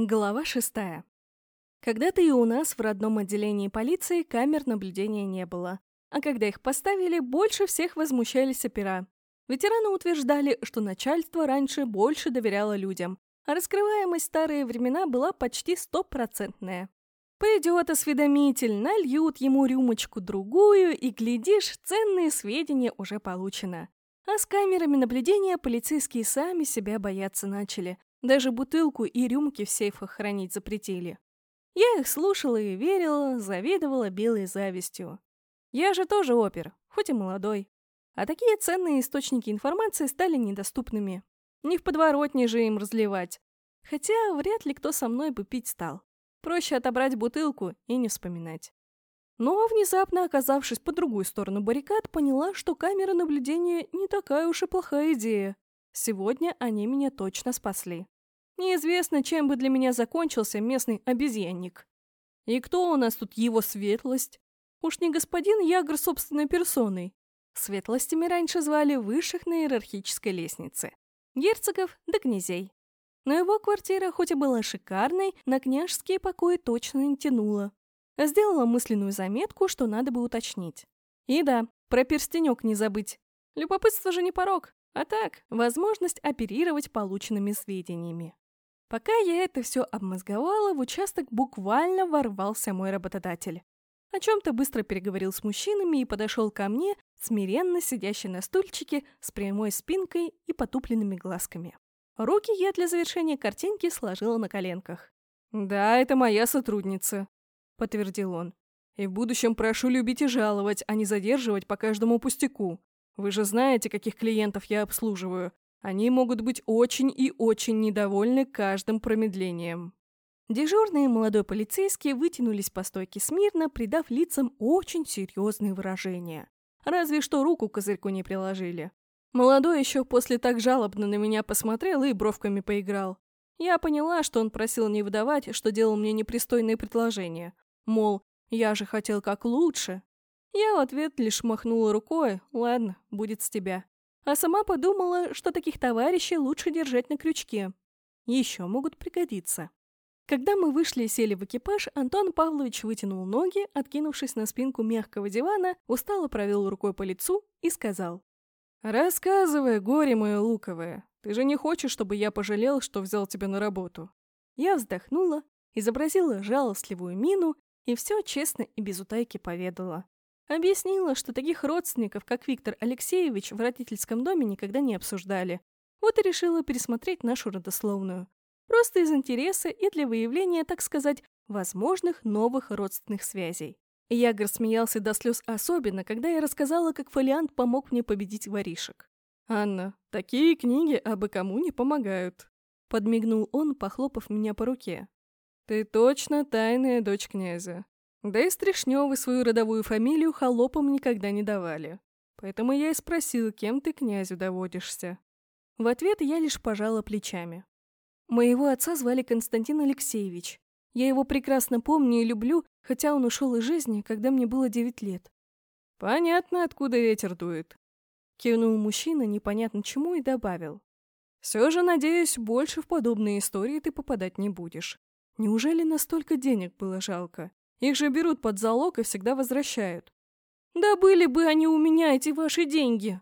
Глава шестая. Когда-то и у нас в родном отделении полиции камер наблюдения не было. А когда их поставили, больше всех возмущались опера. Ветераны утверждали, что начальство раньше больше доверяло людям, а раскрываемость старые времена была почти стопроцентная. Пойдет осведомитель, нальют ему рюмочку-другую, и, глядишь, ценные сведения уже получено. А с камерами наблюдения полицейские сами себя бояться начали, даже бутылку и рюмки в сейфах хранить запретили. Я их слушала и верила, завидовала белой завистью. Я же тоже опер, хоть и молодой. А такие ценные источники информации стали недоступными. Не в подворотне же им разливать. Хотя вряд ли кто со мной бы пить стал. Проще отобрать бутылку и не вспоминать. Но, внезапно оказавшись по другую сторону баррикад, поняла, что камера наблюдения не такая уж и плохая идея. Сегодня они меня точно спасли. Неизвестно, чем бы для меня закончился местный обезьянник. И кто у нас тут его светлость? Уж не господин Ягр собственной персоной. Светлостями раньше звали высших на иерархической лестнице. Герцогов да князей. Но его квартира, хоть и была шикарной, на княжеские покои точно не тянула. Сделала мысленную заметку, что надо бы уточнить. И да, про перстенек не забыть. Любопытство же не порог. А так, возможность оперировать полученными сведениями. Пока я это все обмозговала, в участок буквально ворвался мой работодатель. О чем-то быстро переговорил с мужчинами и подошел ко мне, смиренно сидящий на стульчике с прямой спинкой и потупленными глазками. Руки я для завершения картинки сложила на коленках. «Да, это моя сотрудница», — подтвердил он. «И в будущем прошу любить и жаловать, а не задерживать по каждому пустяку. Вы же знаете, каких клиентов я обслуживаю. Они могут быть очень и очень недовольны каждым промедлением. Дежурные молодой полицейские вытянулись по стойке смирно, придав лицам очень серьезные выражения. Разве что руку к козырьку не приложили. Молодой еще после так жалобно на меня посмотрел и бровками поиграл. Я поняла, что он просил не выдавать, что делал мне непристойные предложения. Мол, я же хотел как лучше, я в ответ лишь махнула рукой, ладно, будет с тебя. А сама подумала, что таких товарищей лучше держать на крючке. Еще могут пригодиться. Когда мы вышли и сели в экипаж, Антон Павлович вытянул ноги, откинувшись на спинку мягкого дивана, устало провел рукой по лицу и сказал. «Рассказывай, горе мое луковое. Ты же не хочешь, чтобы я пожалел, что взял тебя на работу?» Я вздохнула, изобразила жалостливую мину и все честно и без утайки поведала. Объяснила, что таких родственников, как Виктор Алексеевич, в родительском доме никогда не обсуждали. Вот и решила пересмотреть нашу родословную. Просто из интереса и для выявления, так сказать, возможных новых родственных связей. Ягор смеялся до слез особенно, когда я рассказала, как фолиант помог мне победить воришек. «Анна, такие книги абы кому не помогают», — подмигнул он, похлопав меня по руке. «Ты точно тайная дочь князя. Да и Стришневы свою родовую фамилию холопам никогда не давали. Поэтому я и спросил, кем ты князю доводишься. В ответ я лишь пожала плечами. Моего отца звали Константин Алексеевич. Я его прекрасно помню и люблю, хотя он ушел из жизни, когда мне было девять лет. Понятно, откуда ветер дует. Кивнул мужчина непонятно чему и добавил. Все же, надеюсь, больше в подобные истории ты попадать не будешь. Неужели настолько денег было жалко? Их же берут под залог и всегда возвращают. Да были бы они у меня, эти ваши деньги!»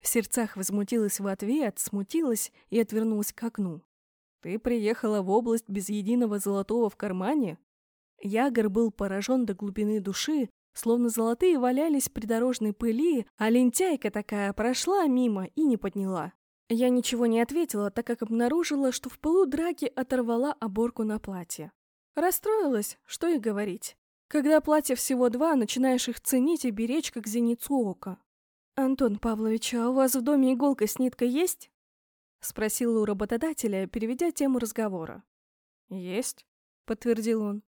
В сердцах возмутилась в ответ, смутилась и отвернулась к окну. «Ты приехала в область без единого золотого в кармане?» Ягор был поражен до глубины души, словно золотые валялись при дорожной пыли, а лентяйка такая прошла мимо и не подняла. Я ничего не ответила, так как обнаружила, что в пылу драки оторвала оборку на платье. Расстроилась, что и говорить. Когда платья всего два, начинаешь их ценить и беречь, как зеницу ока. «Антон Павлович, а у вас в доме иголка с ниткой есть?» Спросила у работодателя, переведя тему разговора. «Есть», — подтвердил он.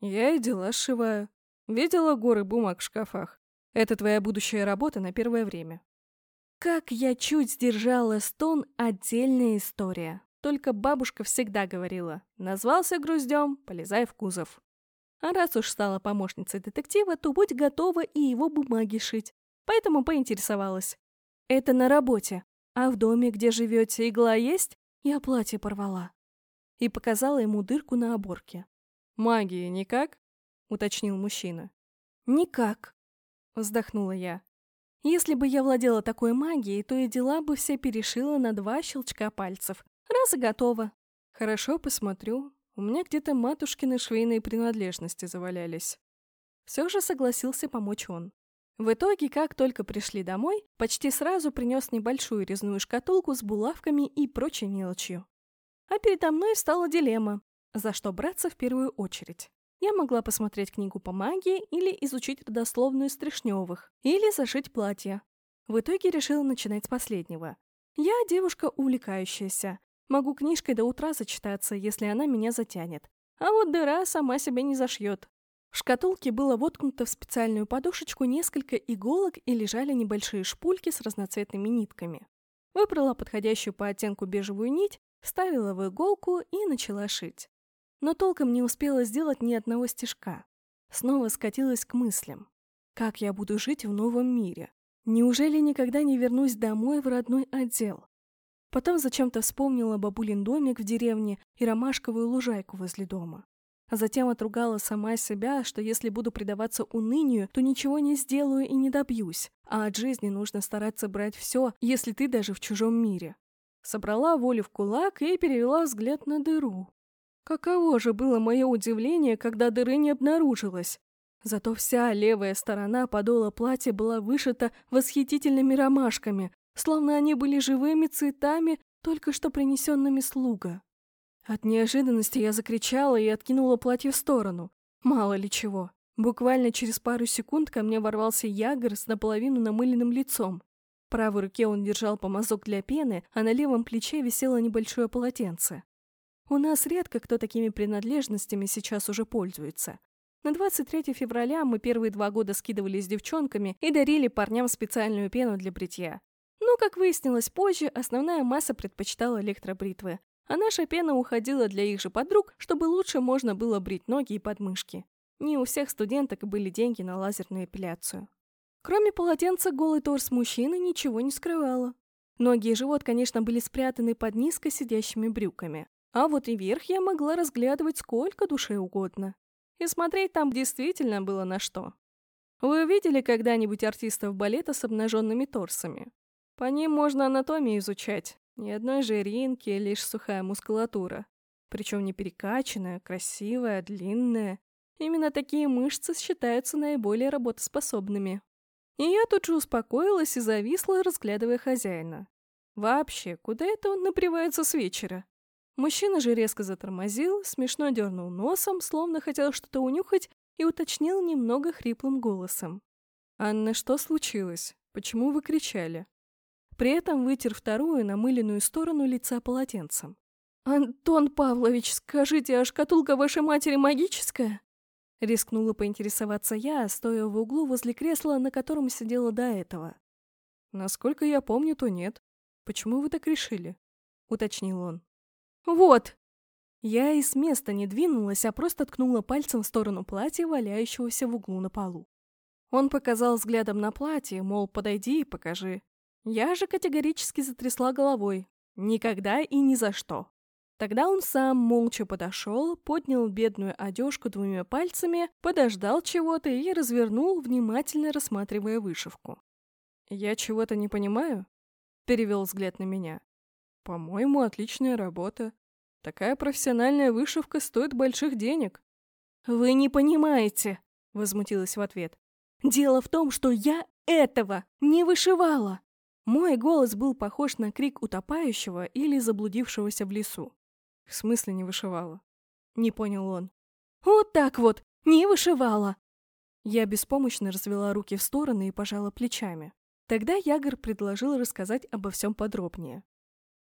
«Я и дела сшиваю. Видела горы бумаг в шкафах. Это твоя будущая работа на первое время». Как я чуть сдержала стон — отдельная история. Только бабушка всегда говорила, назвался груздем, полезай в кузов. А раз уж стала помощницей детектива, то будь готова и его бумаги шить. Поэтому поинтересовалась. Это на работе. А в доме, где живете, игла есть? Я платье порвала. и показала ему дырку на оборке. «Магии никак?» — уточнил мужчина. «Никак», — вздохнула я. «Если бы я владела такой магией, то и дела бы все перешила на два щелчка пальцев. Раз и готово». «Хорошо, посмотрю. У меня где-то матушкины швейные принадлежности завалялись». Все же согласился помочь он. В итоге, как только пришли домой, почти сразу принес небольшую резную шкатулку с булавками и прочей мелочью. А передо мной встала дилемма, за что браться в первую очередь. Я могла посмотреть книгу по магии или изучить родословную Стришневых, или зашить платье. В итоге решила начинать с последнего. Я девушка увлекающаяся. Могу книжкой до утра зачитаться, если она меня затянет. А вот дыра сама себя не зашьет. В шкатулке было воткнуто в специальную подушечку несколько иголок и лежали небольшие шпульки с разноцветными нитками. Выбрала подходящую по оттенку бежевую нить, вставила в иголку и начала шить. Но толком не успела сделать ни одного стежка. Снова скатилась к мыслям. Как я буду жить в новом мире? Неужели никогда не вернусь домой в родной отдел? Потом зачем-то вспомнила бабулин домик в деревне и ромашковую лужайку возле дома а затем отругала сама себя, что если буду предаваться унынию, то ничего не сделаю и не добьюсь, а от жизни нужно стараться брать все, если ты даже в чужом мире. Собрала волю в кулак и перевела взгляд на дыру. Каково же было мое удивление, когда дыры не обнаружилось. Зато вся левая сторона подола платья была вышита восхитительными ромашками, словно они были живыми цветами, только что принесенными слуга. От неожиданности я закричала и откинула платье в сторону. Мало ли чего. Буквально через пару секунд ко мне ворвался ягор с наполовину намыленным лицом. В правой руке он держал помазок для пены, а на левом плече висело небольшое полотенце. У нас редко кто такими принадлежностями сейчас уже пользуется. На 23 февраля мы первые два года скидывались с девчонками и дарили парням специальную пену для бритья. Но, как выяснилось позже, основная масса предпочитала электробритвы, а наша пена уходила для их же подруг, чтобы лучше можно было брить ноги и подмышки. Не у всех студенток были деньги на лазерную эпиляцию. Кроме полотенца, голый торс мужчины ничего не скрывало. Ноги и живот, конечно, были спрятаны под низко сидящими брюками. А вот и верх я могла разглядывать сколько душе угодно. И смотреть там действительно было на что. Вы видели когда-нибудь артистов балета с обнаженными торсами? По ним можно анатомию изучать, ни одной жиринки, лишь сухая мускулатура. Причем не перекачанная, красивая, длинная. Именно такие мышцы считаются наиболее работоспособными. И я тут же успокоилась и зависла, разглядывая хозяина. Вообще, куда это он напривается с вечера? Мужчина же резко затормозил, смешно дернул носом, словно хотел что-то унюхать, и уточнил немного хриплым голосом. «Анна, что случилось? Почему вы кричали?» При этом вытер вторую намыленную сторону лица полотенцем. «Антон Павлович, скажите, а шкатулка вашей матери магическая?» Рискнула поинтересоваться я, стоя в углу возле кресла, на котором сидела до этого. «Насколько я помню, то нет. Почему вы так решили?» — уточнил он. «Вот!» Я и с места не двинулась, а просто ткнула пальцем в сторону платья, валяющегося в углу на полу. Он показал взглядом на платье, мол, подойди и покажи. Я же категорически затрясла головой. Никогда и ни за что. Тогда он сам молча подошел, поднял бедную одежку двумя пальцами, подождал чего-то и развернул, внимательно рассматривая вышивку. «Я чего-то не понимаю?» — перевел взгляд на меня. «По-моему, отличная работа. Такая профессиональная вышивка стоит больших денег». «Вы не понимаете!» — возмутилась в ответ. «Дело в том, что я этого не вышивала!» Мой голос был похож на крик утопающего или заблудившегося в лесу. В смысле не вышивала? Не понял он. Вот так вот, не вышивала. Я беспомощно развела руки в стороны и пожала плечами. Тогда Ягор предложил рассказать обо всем подробнее.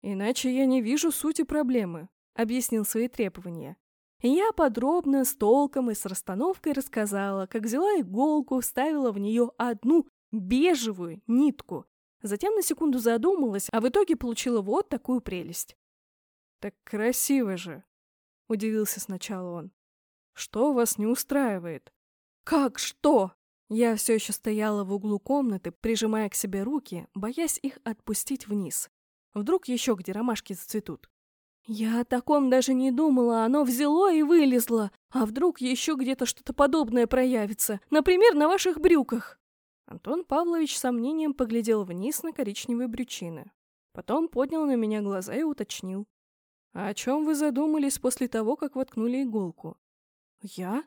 «Иначе я не вижу сути проблемы», — объяснил свои требования. Я подробно, с толком и с расстановкой рассказала, как взяла иголку, вставила в нее одну бежевую нитку Затем на секунду задумалась, а в итоге получила вот такую прелесть. «Так красиво же!» — удивился сначала он. «Что вас не устраивает?» «Как что?» Я все еще стояла в углу комнаты, прижимая к себе руки, боясь их отпустить вниз. Вдруг еще где ромашки зацветут. Я о таком даже не думала, оно взяло и вылезло. А вдруг еще где-то что-то подобное проявится, например, на ваших брюках? Антон Павлович с сомнением поглядел вниз на коричневые брючины. Потом поднял на меня глаза и уточнил. «А о чем вы задумались после того, как воткнули иголку?» «Я?»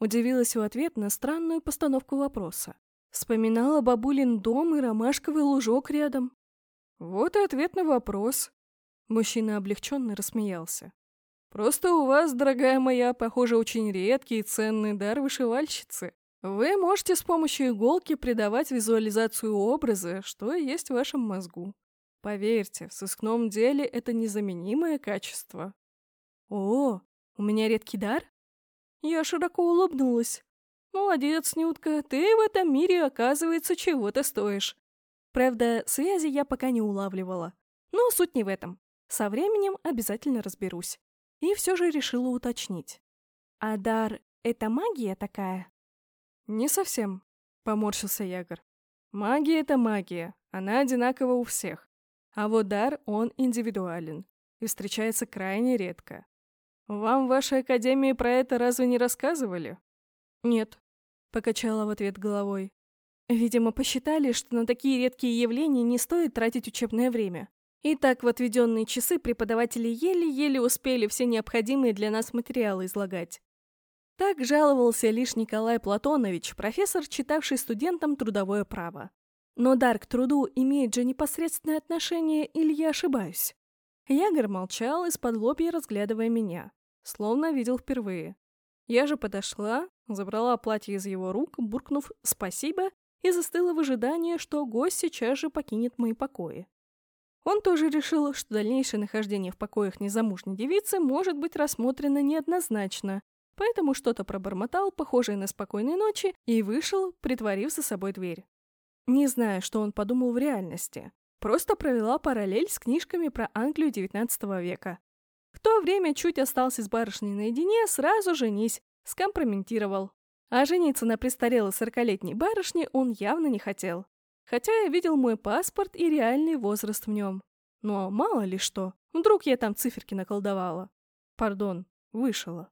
Удивилась в ответ на странную постановку вопроса. Вспоминала бабулин дом и ромашковый лужок рядом. Вот и ответ на вопрос. Мужчина облегченно рассмеялся. Просто у вас, дорогая моя, похоже, очень редкий и ценный дар вышивальщицы. Вы можете с помощью иголки придавать визуализацию образа, что есть в вашем мозгу. Поверьте, в сыскном деле это незаменимое качество. О, у меня редкий дар? Я широко улыбнулась. Молодец, Нютка, ты в этом мире, оказывается, чего-то стоишь. Правда, связи я пока не улавливала. Но суть не в этом. Со временем обязательно разберусь. И все же решила уточнить. А дар — это магия такая? Не совсем, поморщился Ягор. Магия — это магия. Она одинакова у всех. А вот дар, он индивидуален. И встречается крайне редко. Вам в вашей академии про это разве не рассказывали? Нет, покачала в ответ головой. Видимо, посчитали, что на такие редкие явления не стоит тратить учебное время. И так в отведенные часы преподаватели еле-еле успели все необходимые для нас материалы излагать. Так жаловался лишь Николай Платонович, профессор, читавший студентам трудовое право. Но дар к труду имеет же непосредственное отношение, или я ошибаюсь? Ягор молчал, из-под лобья разглядывая меня, словно видел впервые. Я же подошла, забрала платье из его рук, буркнув «спасибо» и застыла в ожидании, что гость сейчас же покинет мои покои. Он тоже решил, что дальнейшее нахождение в покоях незамужней девицы может быть рассмотрено неоднозначно, поэтому что-то пробормотал, похожее на спокойной ночи, и вышел, притворив за собой дверь. Не знаю, что он подумал в реальности. Просто провела параллель с книжками про Англию XIX века. В то время чуть остался с барышней наедине, сразу женись, скомпрометировал. А жениться на престарелой сорокалетней барышне он явно не хотел. Хотя я видел мой паспорт и реальный возраст в нем. Но мало ли что, вдруг я там циферки наколдовала. Пардон, вышила.